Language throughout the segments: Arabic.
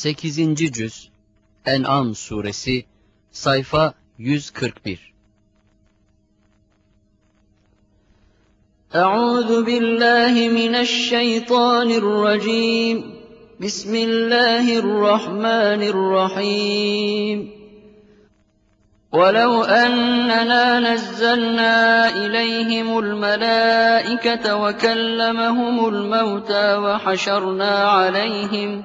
8. Cüz En'am Suresi Sayfa 141 أعوذ بالله من الشيطان الرجيم بسم الله الرحمن الرحيم ولو أننا نزلنا إليهم الملائكة وكلمهم الموتى وحشرنا عليهم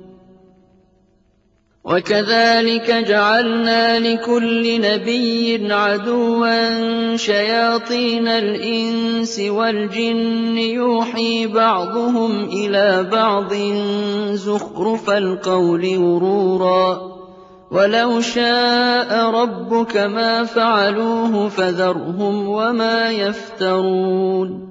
وكذلك جعلنا لكل نبي عدوا شياطين الإنس والجن يوحي بعضهم إلى بعض زخرف القول غرورا ولو شاء ربك ما فعلوه فذرهم وما يفترون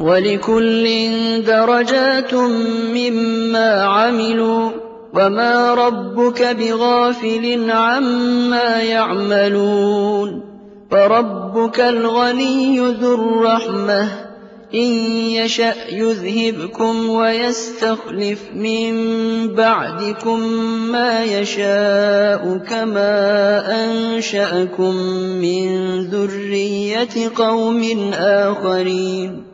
وَلِكُلٍّ دَرَجَاتٌ مِّمَّا عَمِلُوا ۚ وَمَا رَبُّكَ بِغَافِلٍ عَمَّا يَعْمَلُونَ وَرَبُّكَ الْغَنِيُّ ذُو الرَّحْمَةِ ۚ إِن يَشَأْ يُذْهِبْكُمْ وَيَسْتَخْلِفْ مِن بَعْدِكُم مَّا يَشَاءُ كَمَا أَنشَأَكُم مِّن ذُرِّيَّةِ قَوْمٍ آخَرِينَ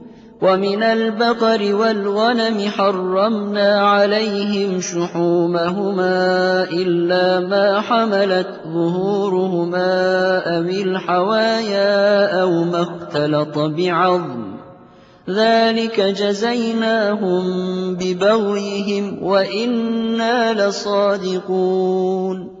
وَمِنَ الْبَقَرِ وَالْغَنَمِ حَرَّمْنَا عَلَيْهِمْ شُحُومَهُمَا إِلَّا مَا حَمَلَتْ ظُهُورُهُمَا أَوِ الْحَوَايَا أَوْ مَا اخْتَلَطَ بِعَظْمٍ ۚ. ذَٰلِكَ جَزَيْنَاهُم بِبَغْيِهِمْ وَإِنَّا لَصَادِقُونَ.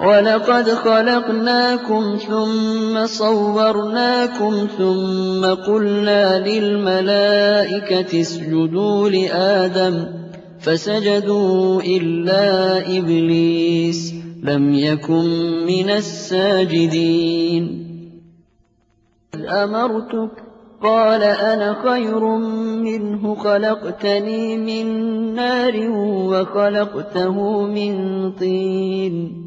وَلَقَدْ خَلَقْنَاكُمْ ثُمَّ صَوَّرْنَاكُمْ ثُمَّ قُلْنَا لِلْمَلَائِكَةِ اسْجُدُوا لِآدَمَ فَسَجَدُوا إِلَّا إِبْلِيسَ لَمْ يَكُن مِّنَ السَّاجِدِينَ. أَمَرْتُكَ قَالَ أَنَا خَيْرٌ مِّنْهُ خَلَقْتَنِي مِن نَّارٍ وَخَلَقْتَهُ مِن طِينٍ.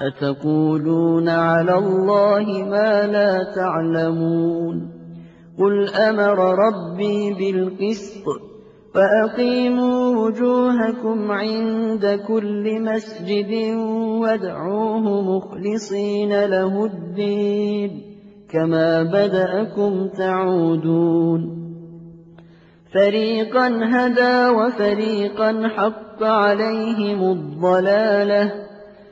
أتقولون على الله ما لا تعلمون قل أمر ربي بالقسط فأقيموا وجوهكم عند كل مسجد وادعوه مخلصين له الدين كما بدأكم تعودون فريقا هدى وفريقا حق عليهم الضلالة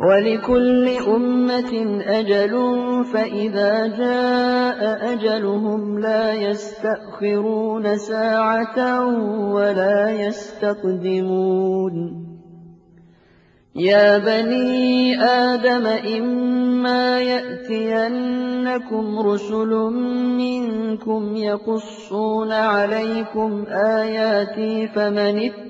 ولكل أمة أجل فإذا جاء أجلهم لا يستأخرون ساعة ولا يستقدمون. يا بني آدم إما يأتينكم رسل منكم يقصون عليكم آياتي فمن اتقى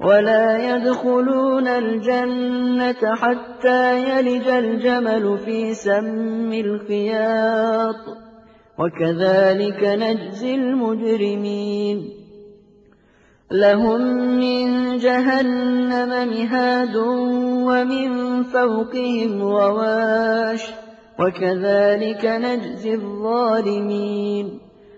ولا يدخلون الجنة حتى يلج الجمل في سم الخياط. وكذلك نجزي المجرمين. لهم من جهنم مهاد ومن فوقهم غواش. وكذلك نجزي الظالمين.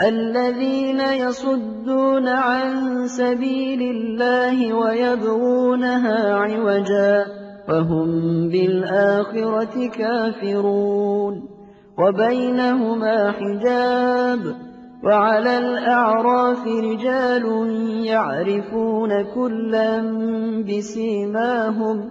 الذين يصدون عن سبيل الله ويبغونها عوجا وهم بالآخرة كافرون وبينهما حجاب وعلى الأعراف رجال يعرفون كلا بسيماهم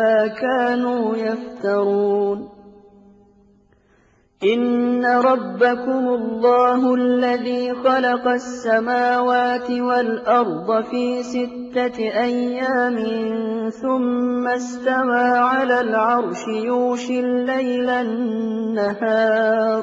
ما كانوا يفترون. إن ربكم الله الذي خلق السماوات والأرض في ستة أيام ثم استوى على العرش يوشي الليل النهار.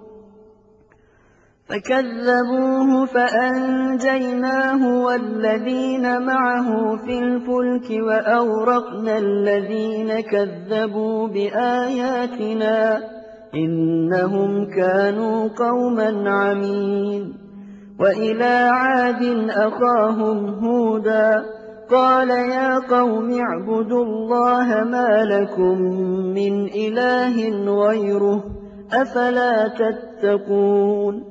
فكذبوه فأنجيناه والذين معه في الفلك وأورقنا الذين كذبوا بآياتنا إنهم كانوا قوما عمين. وإلى عاد أخاهم هودا قال يا قوم اعبدوا الله ما لكم من إله غيره أفلا تتقون.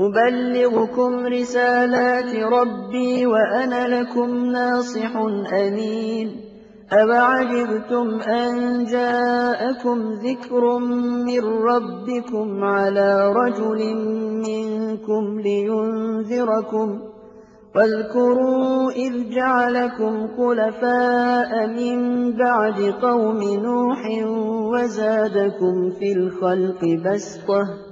أبلغكم رسالات ربي وأنا لكم ناصح أمين. أَوَعَجِبْتُمْ أَن جَاءَكُمْ ذِكْرٌ مِّن رَّبِّكُمْ عَلَىٰ رَجُلٍ مِّنكُمْ لِيُنذِرَكُمْ ۖ واذكروا إذ جعلكم خلفاء من بعد قوم نوح وزادكم في الخلق بسطة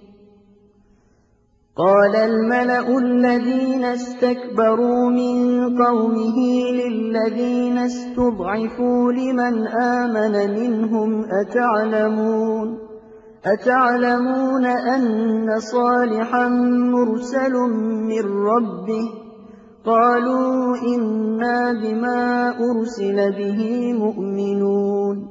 قال الملأ الذين استكبروا من قومه للذين استضعفوا لمن آمن منهم أتعلمون؟ أتعلمون أن صالحا مرسل من ربه؟ قالوا إنا بما أرسل به مؤمنون.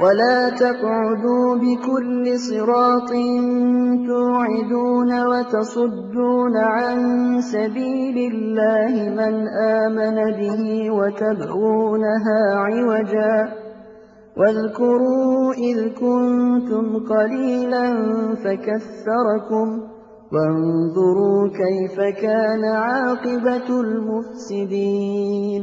ولا تقعدوا بكل صراط توعدون وتصدون عن سبيل الله من آمن به وتبغونها عوجا واذكروا إذ كنتم قليلا فكثركم وانظروا كيف كان عاقبة المفسدين